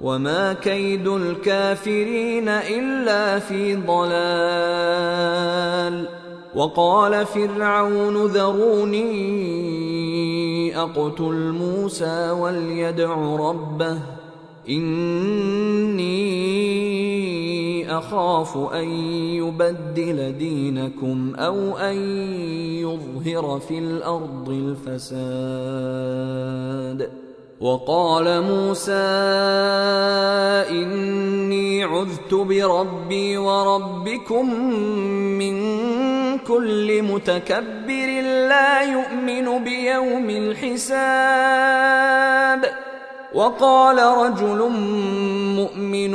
وما كيد الكافرين الا في ضلال وقال فرعون ذروني اقتل موسى وليدع ربه اني اخاف ان يبدل دينكم أو ان يظهر في الأرض الفساد وقال موسى إني عذت بربي وربكم من كل متكبر لا يؤمن بيوم الحساب. وقال رجل مؤمن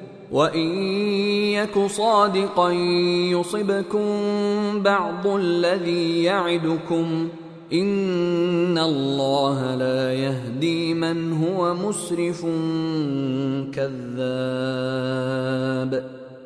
وإن يك صادقا يصبكم بعض الذي يعدكم إن الله لا يهدي من هو مسرف كذاب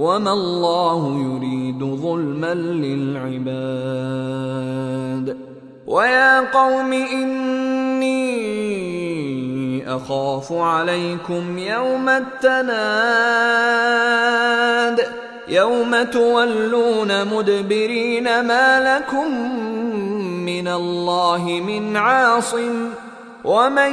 وما الله يريد ظلما للعباد ويا قوم اني اخاف عليكم يوم التناد يوم تولون مدبرين ما لكم من الله من عاصم ومن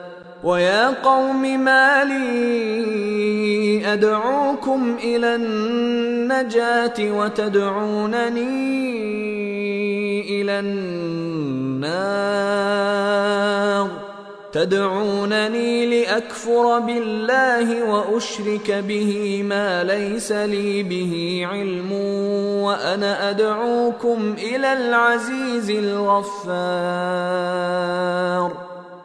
ويا قوم ما لي أدعوكم إلى النجاة وتدعونني إلى النار. تدعونني لأكفر بالله وأشرك به ما ليس لي به علم وأنا أدعوكم إلى العزيز الغفار.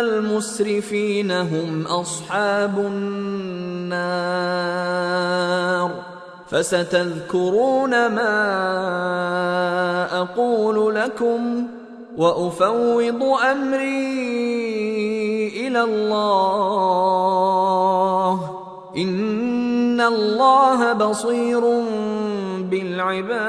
المسرفين هم أصحاب النار. فستذكرون ما أقول لكم وأفوض أمري إلى الله. إن الله بصير بالعباد.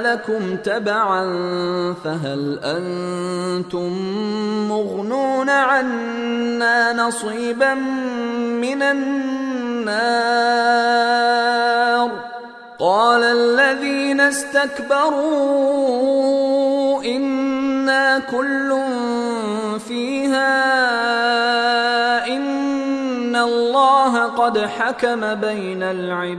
لكم تبعا فهل أنتم مغنون عنا نصيبا من النار؟ قال الذين استكبروا إنا كل فيها إن الله قد حكم بين العباد.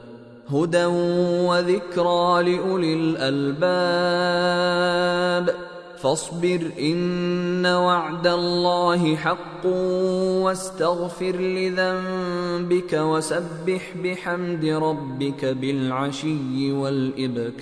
هدى وذكرى لأولي الألباب. فاصبر إن وعد الله حق واستغفر لذنبك وسبح بحمد ربك بالعشي والإبكار.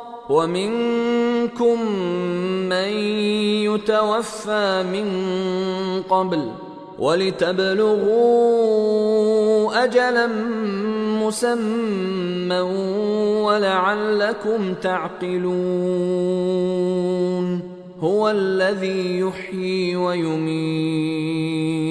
ومنكم من يتوفى من قبل ولتبلغوا أجلا مسمى ولعلكم تعقلون هو الذي يحيي ويميت.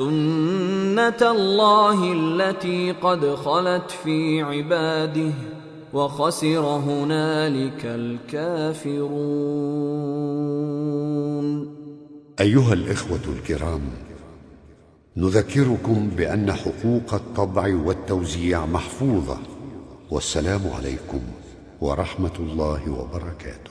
سنه الله التي قد خلت في عباده وخسر هنالك الكافرون أيها الإخوة الكرام نذكركم بأن حقوق الطبع والتوزيع محفوظة والسلام عليكم ورحمة الله وبركاته.